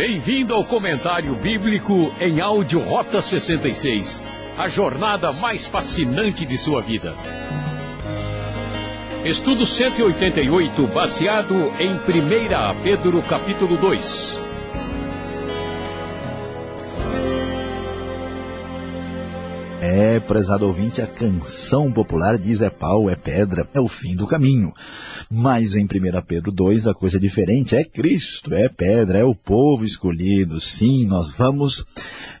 Bem-vindo ao comentário bíblico em áudio Rota 66, a jornada mais fascinante de sua vida. Estudo 188, baseado em 1 Pedro capítulo 2. É, prezado ouvinte, a canção popular diz é pau, é pedra, é o fim do caminho. Mas em 1 Pedro 2 a coisa é diferente, é Cristo, é pedra, é o povo escolhido. Sim, nós vamos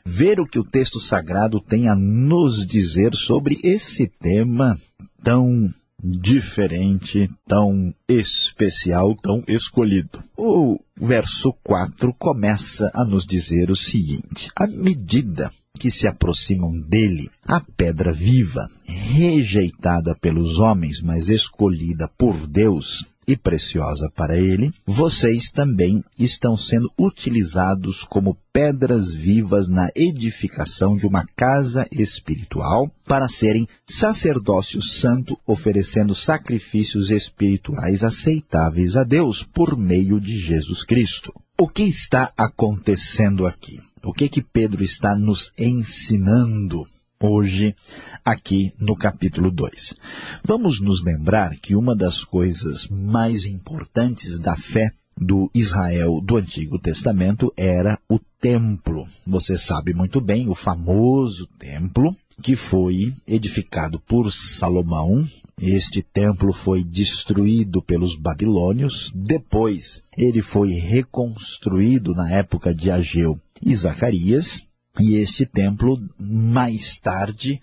ver o que o texto sagrado tem a nos dizer sobre esse tema tão diferente, tão especial, tão escolhido. O verso 4 começa a nos dizer o seguinte, à medida que se aproximam dele, a pedra viva, rejeitada pelos homens, mas escolhida por Deus e preciosa para ele, vocês também estão sendo utilizados como pedras vivas na edificação de uma casa espiritual para serem sacerdócio santo, oferecendo sacrifícios espirituais aceitáveis a Deus por meio de Jesus Cristo. O que está acontecendo aqui? O que que Pedro está nos ensinando hoje aqui no capítulo 2? Vamos nos lembrar que uma das coisas mais importantes da fé do Israel do Antigo Testamento era o templo. Você sabe muito bem, o famoso templo que foi edificado por Salomão. Este templo foi destruído pelos babilônios. Depois, ele foi reconstruído na época de Ageu e Zacarias. E este templo, mais tarde,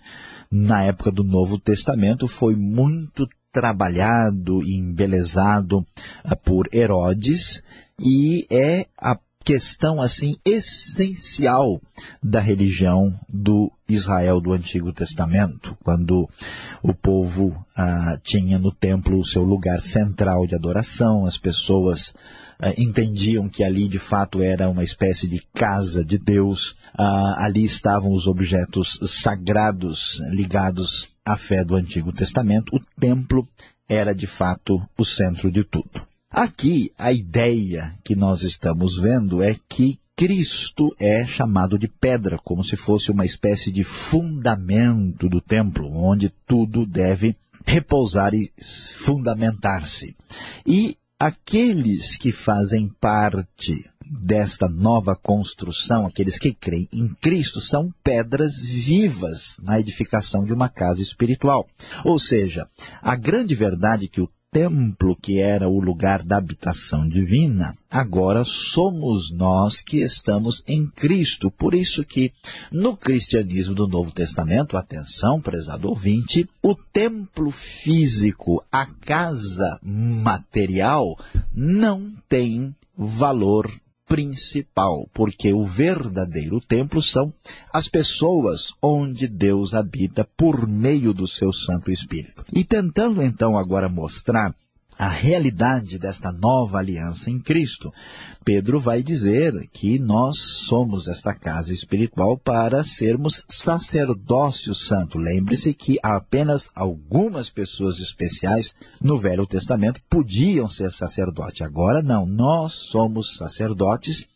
na época do Novo Testamento, foi muito trabalhado e embelezado uh, por Herodes e é a questão assim essencial da religião do Israel do Antigo Testamento, quando o povo ah, tinha no templo o seu lugar central de adoração, as pessoas ah, entendiam que ali de fato era uma espécie de casa de Deus, ah, ali estavam os objetos sagrados ligados à fé do Antigo Testamento, o templo era de fato o centro de tudo. Aqui, a ideia que nós estamos vendo é que Cristo é chamado de pedra, como se fosse uma espécie de fundamento do templo, onde tudo deve repousar e fundamentar-se. E aqueles que fazem parte desta nova construção, aqueles que creem em Cristo, são pedras vivas na edificação de uma casa espiritual. Ou seja, a grande verdade que o templo que era o lugar da habitação divina, agora somos nós que estamos em Cristo. Por isso que no cristianismo do Novo Testamento, atenção, prezado ouvinte, o templo físico, a casa material, não tem valor principal, porque o verdadeiro templo são as pessoas onde Deus habita por meio do seu Santo Espírito. E tentando então agora mostrar a realidade desta nova aliança em Cristo. Pedro vai dizer que nós somos esta casa espiritual para sermos sacerdócio santo. Lembre-se que apenas algumas pessoas especiais no Velho Testamento podiam ser sacerdote. Agora não, nós somos sacerdotes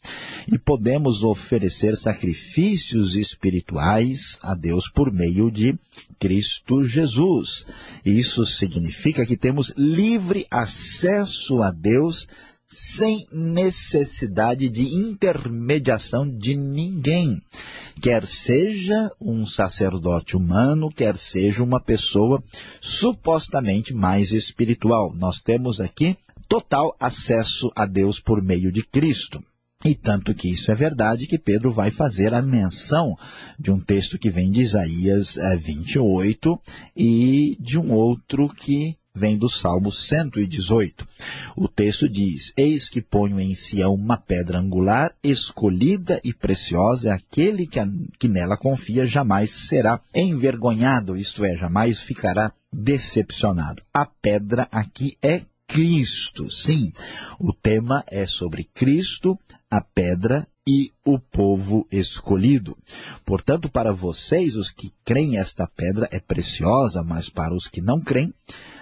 e podemos oferecer sacrifícios espirituais a Deus por meio de Cristo Jesus. Isso significa que temos livre acesso a Deus sem necessidade de intermediação de ninguém, quer seja um sacerdote humano, quer seja uma pessoa supostamente mais espiritual. Nós temos aqui total acesso a Deus por meio de Cristo. E tanto que isso é verdade que Pedro vai fazer a menção de um texto que vem de Isaías é, 28 e de um outro que vem do Salmo 118. O texto diz, Eis que ponho em Sião uma pedra angular, escolhida e preciosa, é aquele que, a, que nela confia jamais será envergonhado, isto é, jamais ficará decepcionado. A pedra aqui é Cristo. Sim, o tema é sobre Cristo, a pedra e o povo escolhido. Portanto, para vocês, os que creem, esta pedra é preciosa, mas para os que não creem,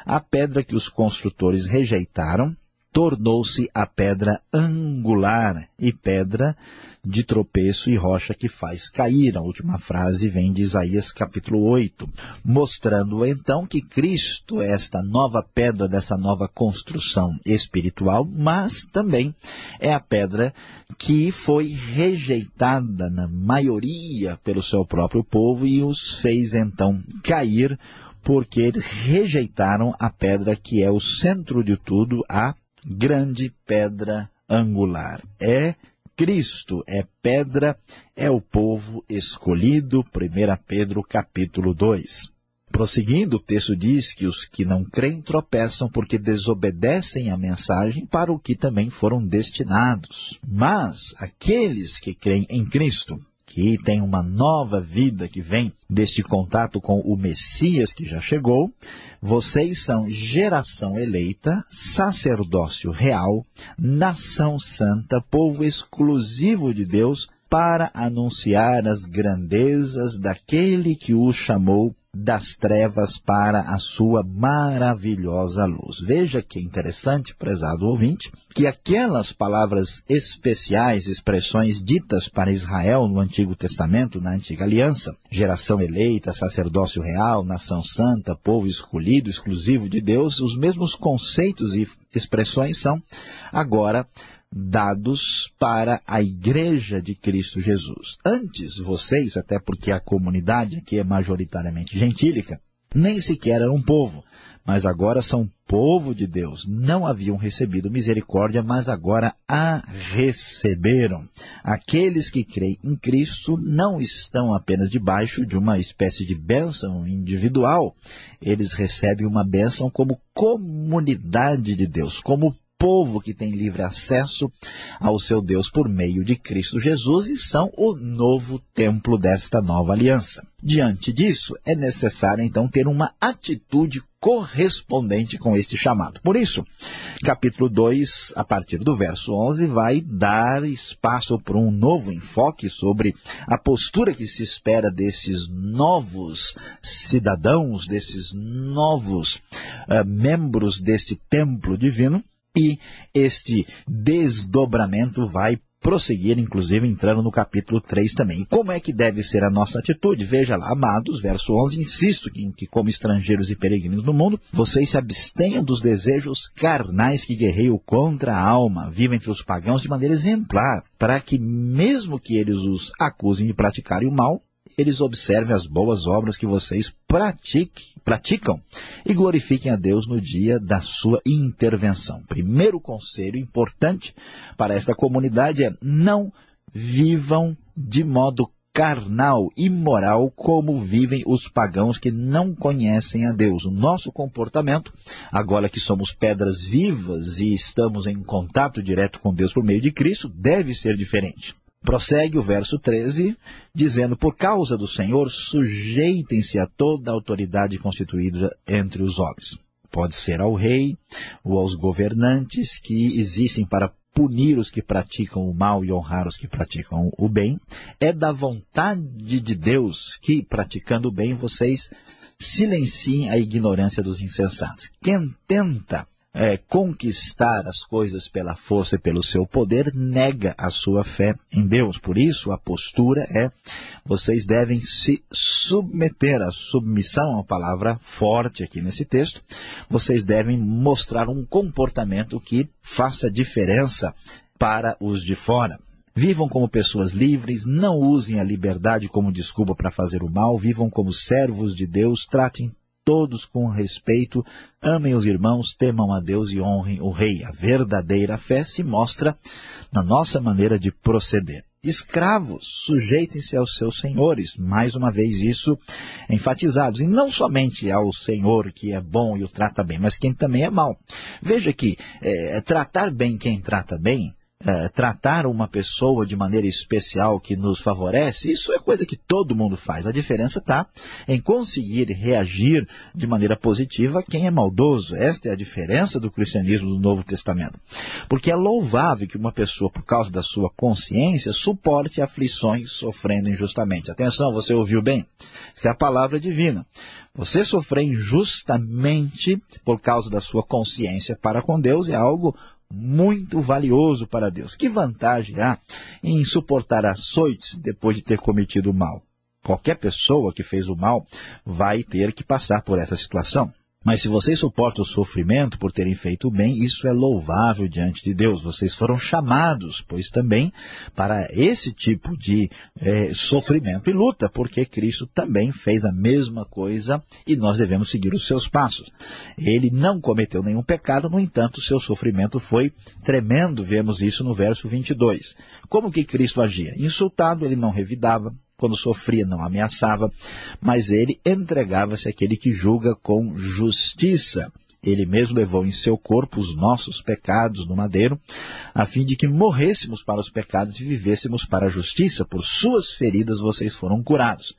a pedra que os construtores rejeitaram tornou-se a pedra angular e pedra de tropeço e rocha que faz cair. A última frase vem de Isaías capítulo 8, mostrando então que Cristo é esta nova pedra dessa nova construção espiritual, mas também é a pedra que foi rejeitada na maioria pelo seu próprio povo e os fez então cair porque eles rejeitaram a pedra que é o centro de tudo, a grande pedra angular. É Cristo, é pedra, é o povo escolhido, 1 Pedro capítulo 2. Prosseguindo, o texto diz que os que não creem tropeçam porque desobedecem a mensagem para o que também foram destinados. Mas aqueles que creem em Cristo, que tem uma nova vida que vem deste contato com o Messias que já chegou, vocês são geração eleita, sacerdócio real, nação santa, povo exclusivo de Deus, para anunciar as grandezas daquele que o chamou das trevas para a sua maravilhosa luz. Veja que interessante, prezado ouvinte, que aquelas palavras especiais, expressões ditas para Israel no Antigo Testamento, na Antiga Aliança, geração eleita, sacerdócio real, nação santa, povo escolhido, exclusivo de Deus, os mesmos conceitos e expressões são agora dados para a igreja de Cristo Jesus. Antes, vocês, até porque a comunidade aqui é majoritariamente gentílica, nem sequer eram um povo, mas agora são povo de Deus. Não haviam recebido misericórdia, mas agora a receberam. Aqueles que creem em Cristo não estão apenas debaixo de uma espécie de bênção individual, eles recebem uma bênção como comunidade de Deus, como povo que tem livre acesso ao seu Deus por meio de Cristo Jesus e são o novo templo desta nova aliança. Diante disso, é necessário então ter uma atitude correspondente com este chamado. Por isso, capítulo 2, a partir do verso 11, vai dar espaço para um novo enfoque sobre a postura que se espera desses novos cidadãos, desses novos uh, membros deste templo divino, e este desdobramento vai prosseguir, inclusive entrando no capítulo 3 também. Como é que deve ser a nossa atitude? Veja lá, amados, verso 11, insisto que, que como estrangeiros e peregrinos no mundo, vocês se abstenham dos desejos carnais que guerreiam contra a alma, vivem entre os pagãos de maneira exemplar, para que mesmo que eles os acusem de praticarem o mal, eles observem as boas obras que vocês praticam e glorifiquem a Deus no dia da sua intervenção. Primeiro conselho importante para esta comunidade é não vivam de modo carnal, imoral, como vivem os pagãos que não conhecem a Deus. O nosso comportamento, agora que somos pedras vivas e estamos em contato direto com Deus por meio de Cristo, deve ser diferente. Prossegue o verso 13, dizendo, por causa do Senhor, sujeitem-se a toda a autoridade constituída entre os homens. Pode ser ao rei ou aos governantes que existem para punir os que praticam o mal e honrar os que praticam o bem. É da vontade de Deus que, praticando o bem, vocês silenciem a ignorância dos insensatos. Quem tenta é, conquistar as coisas pela força e pelo seu poder, nega a sua fé em Deus. Por isso, a postura é, vocês devem se submeter à submissão, uma palavra forte aqui nesse texto, vocês devem mostrar um comportamento que faça diferença para os de fora. Vivam como pessoas livres, não usem a liberdade como desculpa para fazer o mal, vivam como servos de Deus, tratem todos com respeito, amem os irmãos, temam a Deus e honrem o rei. A verdadeira fé se mostra na nossa maneira de proceder. Escravos, sujeitem-se aos seus senhores, mais uma vez isso enfatizados, e não somente ao senhor que é bom e o trata bem, mas quem também é mau. Veja que é, tratar bem quem trata bem é, tratar uma pessoa de maneira especial que nos favorece, isso é coisa que todo mundo faz. A diferença está em conseguir reagir de maneira positiva quem é maldoso. Esta é a diferença do cristianismo do Novo Testamento. Porque é louvável que uma pessoa, por causa da sua consciência, suporte aflições sofrendo injustamente. Atenção, você ouviu bem? Esta é a palavra divina. Você sofrer injustamente por causa da sua consciência para com Deus é algo muito valioso para Deus. Que vantagem há em suportar açoites depois de ter cometido o mal? Qualquer pessoa que fez o mal vai ter que passar por essa situação. Mas se vocês suportam o sofrimento por terem feito o bem, isso é louvável diante de Deus. Vocês foram chamados, pois também, para esse tipo de é, sofrimento e luta, porque Cristo também fez a mesma coisa e nós devemos seguir os seus passos. Ele não cometeu nenhum pecado, no entanto, seu sofrimento foi tremendo. Vemos isso no verso 22. Como que Cristo agia? Insultado, ele não revidava, quando sofria não ameaçava, mas ele entregava-se àquele que julga com justiça. Ele mesmo levou em seu corpo os nossos pecados no madeiro, a fim de que morrêssemos para os pecados e vivêssemos para a justiça. Por suas feridas vocês foram curados.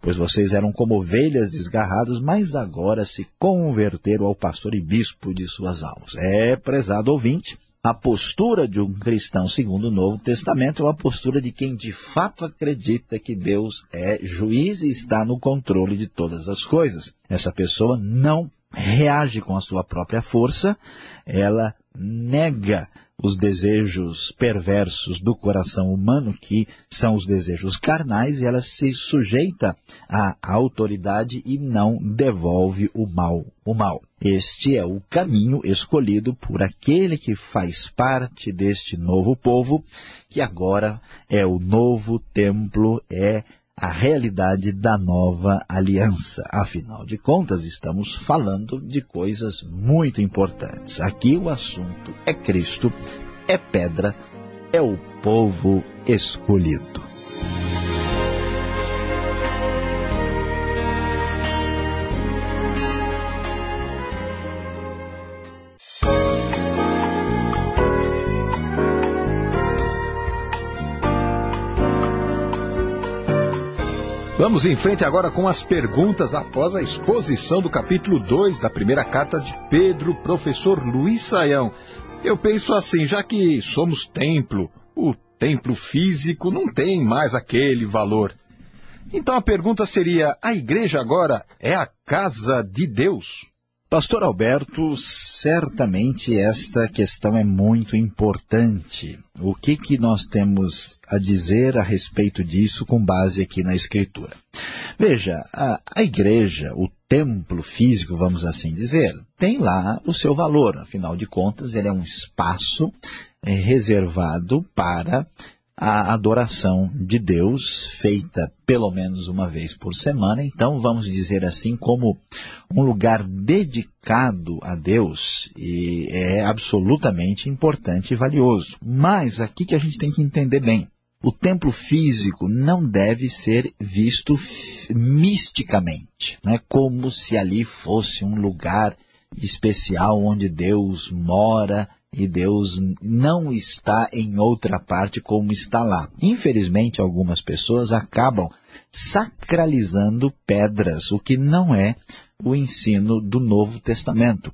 Pois vocês eram como ovelhas desgarradas, mas agora se converteram ao pastor e bispo de suas almas. É, prezado ouvinte, a postura de um cristão segundo o Novo Testamento é uma postura de quem de fato acredita que Deus é juiz e está no controle de todas as coisas. Essa pessoa não reage com a sua própria força, ela nega os desejos perversos do coração humano, que são os desejos carnais, e ela se sujeita à autoridade e não devolve o mal. O mal. Este é o caminho escolhido por aquele que faz parte deste novo povo, que agora é o novo templo, é a realidade da nova aliança. Afinal de contas, estamos falando de coisas muito importantes. Aqui o assunto é Cristo, é pedra, é o povo escolhido. Vamos em frente agora com as perguntas após a exposição do capítulo 2 da primeira carta de Pedro, professor Luiz Saião. Eu penso assim, já que somos templo, o templo físico não tem mais aquele valor. Então a pergunta seria, a igreja agora é a casa de Deus? Pastor Alberto, certamente esta questão é muito importante. O que, que nós temos a dizer a respeito disso com base aqui na Escritura? Veja, a, a igreja, o templo físico, vamos assim dizer, tem lá o seu valor. Afinal de contas, ele é um espaço é, reservado para a adoração de Deus, feita pelo menos uma vez por semana. Então, vamos dizer assim, como um lugar dedicado a Deus e é absolutamente importante e valioso. Mas aqui que a gente tem que entender bem. O templo físico não deve ser visto misticamente, né? como se ali fosse um lugar especial onde Deus mora e Deus não está em outra parte como está lá. Infelizmente, algumas pessoas acabam sacralizando pedras, o que não é o ensino do Novo Testamento.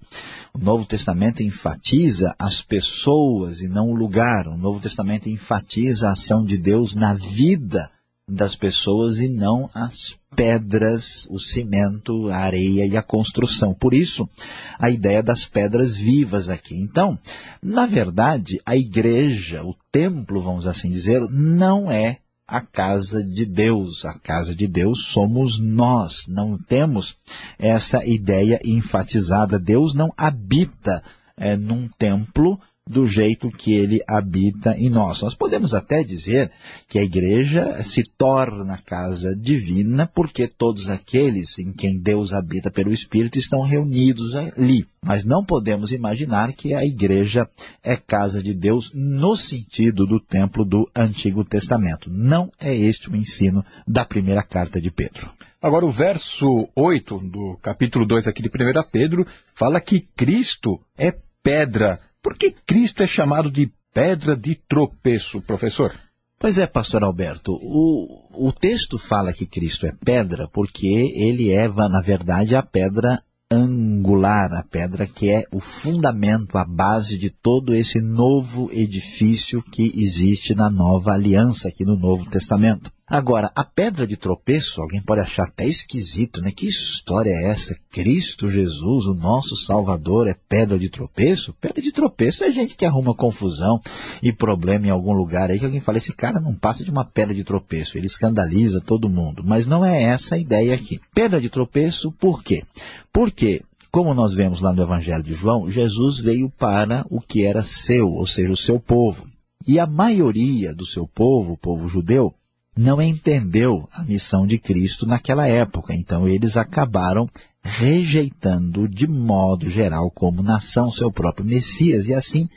O Novo Testamento enfatiza as pessoas e não o lugar. O Novo Testamento enfatiza a ação de Deus na vida das pessoas e não as pedras, o cimento, a areia e a construção. Por isso, a ideia das pedras vivas aqui. Então, na verdade, a igreja, o templo, vamos assim dizer, não é a casa de Deus. A casa de Deus somos nós. Não temos essa ideia enfatizada. Deus não habita é, num templo do jeito que ele habita em nós. Nós podemos até dizer que a igreja se torna casa divina porque todos aqueles em quem Deus habita pelo Espírito estão reunidos ali. Mas não podemos imaginar que a igreja é casa de Deus no sentido do templo do Antigo Testamento. Não é este o ensino da primeira carta de Pedro. Agora, o verso 8 do capítulo 2 aqui de 1 Pedro fala que Cristo é pedra por que Cristo é chamado de pedra de tropeço, professor? Pois é, pastor Alberto, o, o texto fala que Cristo é pedra porque ele é, na verdade, a pedra angular, a pedra que é o fundamento, a base de todo esse novo edifício que existe na nova aliança, aqui no Novo Testamento. Agora, a pedra de tropeço, alguém pode achar até esquisito, né? Que história é essa? Cristo Jesus, o nosso Salvador, é pedra de tropeço? Pedra de tropeço é gente que arruma confusão e problema em algum lugar aí, que alguém fala, esse cara não passa de uma pedra de tropeço, ele escandaliza todo mundo. Mas não é essa a ideia aqui. Pedra de tropeço, por quê? Porque como nós vemos lá no Evangelho de João, Jesus veio para o que era seu, ou seja, o seu povo. E a maioria do seu povo, o povo judeu, não entendeu a missão de Cristo naquela época. Então eles acabaram rejeitando de modo geral como nação seu próprio Messias e assim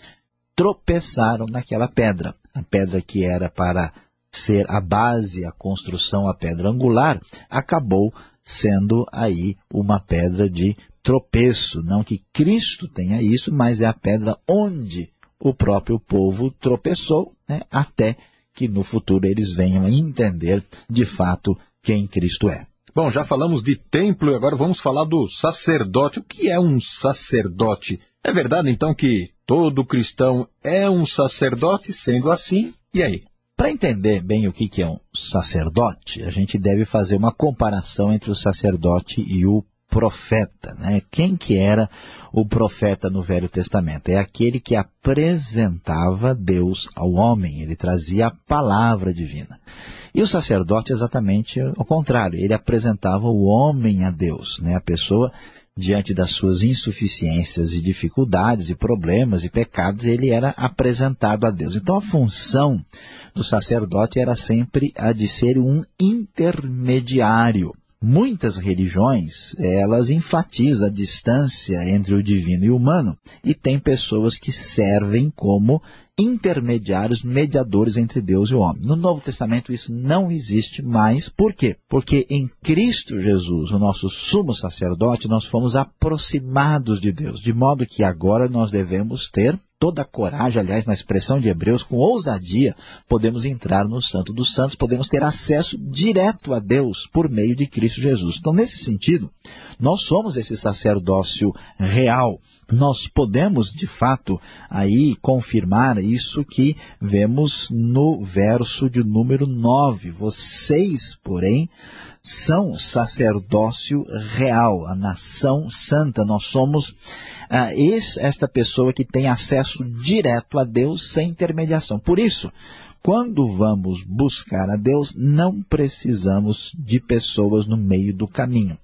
tropeçaram naquela pedra. A pedra que era para ser a base, a construção, a pedra angular, acabou sendo aí uma pedra de tropeço. Não que Cristo tenha isso, mas é a pedra onde o próprio povo tropeçou, né, até que no futuro eles venham a entender de fato quem Cristo é. Bom, já falamos de templo e agora vamos falar do sacerdote. O que é um sacerdote? É verdade então que todo cristão é um sacerdote, sendo assim, e aí? Para entender bem o que é um sacerdote, a gente deve fazer uma comparação entre o sacerdote e o profeta. Né? Quem que era o profeta no Velho Testamento? É aquele que apresentava Deus ao homem, ele trazia a palavra divina. E o sacerdote é exatamente o contrário, ele apresentava o homem a Deus, né? a pessoa diante das suas insuficiências e dificuldades e problemas e pecados, ele era apresentado a Deus. Então a função do sacerdote era sempre a de ser um intermediário. Muitas religiões, elas enfatizam a distância entre o divino e o humano e tem pessoas que servem como intermediários, mediadores entre Deus e o homem. No Novo Testamento isso não existe mais. Por quê? Porque em Cristo Jesus, o nosso sumo sacerdote, nós fomos aproximados de Deus, de modo que agora nós devemos ter toda a coragem, aliás, na expressão de Hebreus, com ousadia, podemos entrar no Santo dos Santos, podemos ter acesso direto a Deus por meio de Cristo Jesus. Então, nesse sentido, nós somos esse sacerdócio real. Nós podemos, de fato, aí confirmar isso que vemos no verso de número 9. Vocês, porém, são sacerdócio real, a nação santa. Nós somos ah, esta pessoa que tem acesso direto a Deus sem intermediação. Por isso, quando vamos buscar a Deus, não precisamos de pessoas no meio do caminho.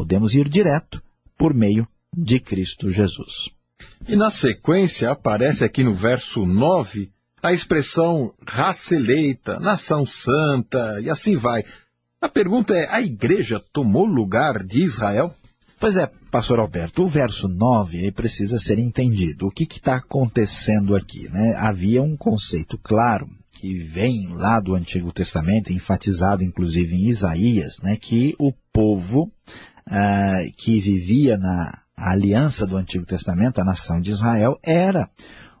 Podemos ir direto por meio de Cristo Jesus. E na sequência aparece aqui no verso 9 a expressão raça eleita, nação santa e assim vai. A pergunta é, a igreja tomou lugar de Israel? Pois é, pastor Alberto, o verso 9 precisa ser entendido. O que está acontecendo aqui? Né? Havia um conceito claro que vem lá do Antigo Testamento, enfatizado inclusive em Isaías, né, que o povo ah, que vivia na aliança do Antigo Testamento, a nação de Israel, era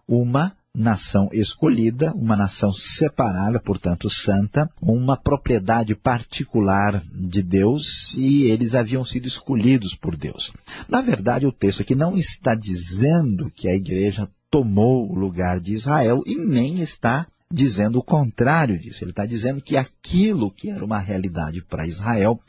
uma nação escolhida, uma nação separada, portanto santa, uma propriedade particular de Deus e eles haviam sido escolhidos por Deus. Na verdade, o texto aqui não está dizendo que a igreja tomou o lugar de Israel e nem está dizendo o contrário disso. Ele está dizendo que aquilo que era uma realidade para Israel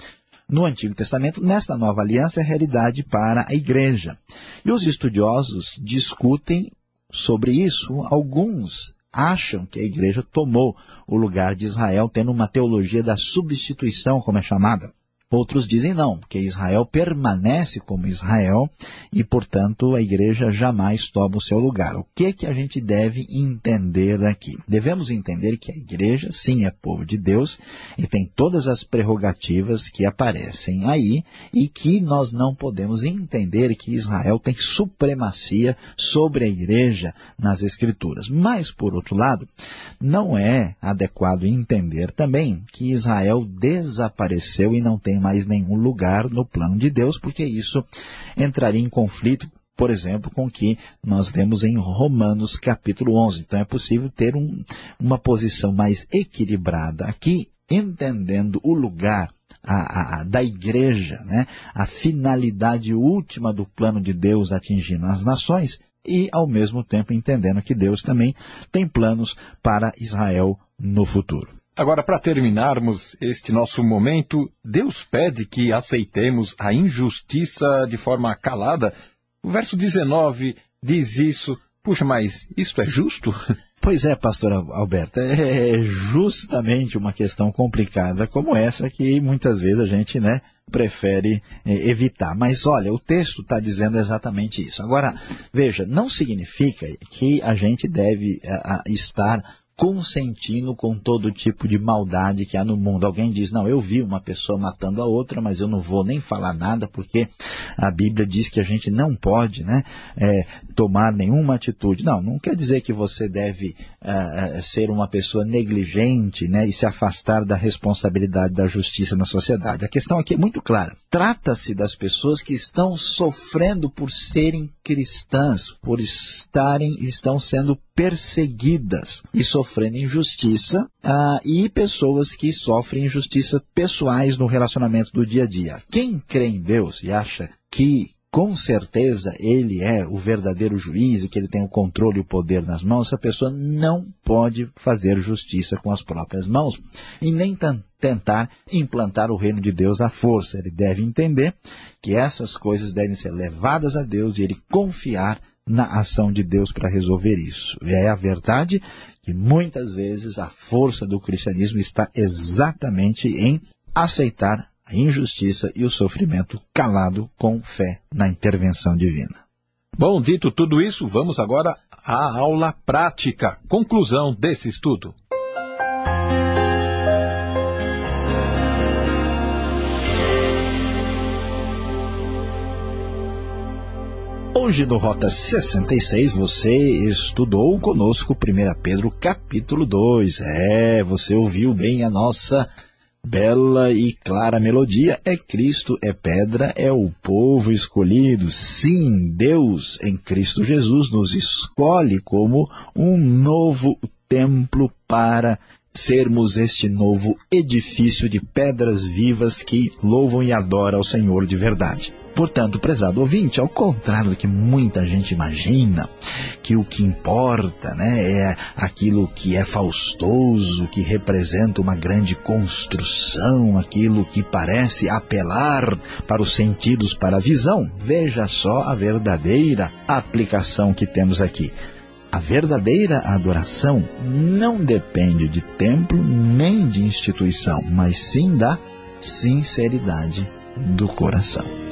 no Antigo Testamento, nesta nova aliança, é realidade para a igreja. E os estudiosos discutem sobre isso, alguns acham que a igreja tomou o lugar de Israel, tendo uma teologia da substituição, como é chamada. Outros dizem não, que Israel permanece como Israel e, portanto, a igreja jamais toma o seu lugar. O que, que a gente deve entender aqui? Devemos entender que a igreja, sim, é povo de Deus e tem todas as prerrogativas que aparecem aí e que nós não podemos entender que Israel tem supremacia sobre a igreja nas Escrituras. Mas, por outro lado, não é adequado entender também que Israel desapareceu e não tem mais nenhum lugar no plano de Deus, porque isso entraria em conflito por exemplo, com o que nós temos em Romanos capítulo 11. Então é possível ter um, uma posição mais equilibrada aqui, entendendo o lugar a, a, da igreja, né? a finalidade última do plano de Deus atingindo as nações e, ao mesmo tempo, entendendo que Deus também tem planos para Israel no futuro. Agora, para terminarmos este nosso momento, Deus pede que aceitemos a injustiça de forma calada. O verso 19 diz isso. Puxa, mas isto é justo? Pois é, pastor Alberto, é justamente uma questão complicada como essa que muitas vezes a gente né, prefere é, evitar. Mas olha, o texto está dizendo exatamente isso. Agora, veja, não significa que a gente deve estar consentindo com todo tipo de maldade que há no mundo. Alguém diz, não, eu vi uma pessoa matando a outra, mas eu não vou nem falar nada porque a Bíblia diz que a gente não pode né, é, tomar nenhuma atitude. Não, não quer dizer que você deve é, ser uma pessoa negligente né, e se afastar da responsabilidade da justiça na sociedade. A questão aqui é muito clara. Trata-se das pessoas que estão sofrendo por serem cristãs, por estarem, estão sendo perseguidas e sofrendo injustiça ah, e pessoas que sofrem injustiça pessoais no relacionamento do dia a dia. Quem crê em Deus e acha que com certeza ele é o verdadeiro juiz e que ele tem o controle e o poder nas mãos, essa pessoa não pode fazer justiça com as próprias mãos e nem tentar implantar o reino de Deus à força. Ele deve entender que essas coisas devem ser levadas a Deus e ele confiar na ação de Deus para resolver isso. E é a verdade que muitas vezes a força do cristianismo está exatamente em aceitar a injustiça e o sofrimento calado com fé na intervenção divina. Bom, dito tudo isso, vamos agora à aula prática, conclusão desse estudo. Hoje no Rota 66 você estudou conosco 1 Pedro capítulo 2. É, você ouviu bem a nossa bela e clara melodia. É Cristo, é pedra, é o povo escolhido. Sim, Deus em Cristo Jesus nos escolhe como um novo templo para sermos este novo edifício de pedras vivas que louvam e adoram ao Senhor de verdade. Portanto, prezado ouvinte, ao contrário do que muita gente imagina, que o que importa né, é aquilo que é faustoso, que representa uma grande construção, aquilo que parece apelar para os sentidos, para a visão, veja só a verdadeira aplicação que temos aqui. A verdadeira adoração não depende de templo nem de instituição, mas sim da sinceridade do coração.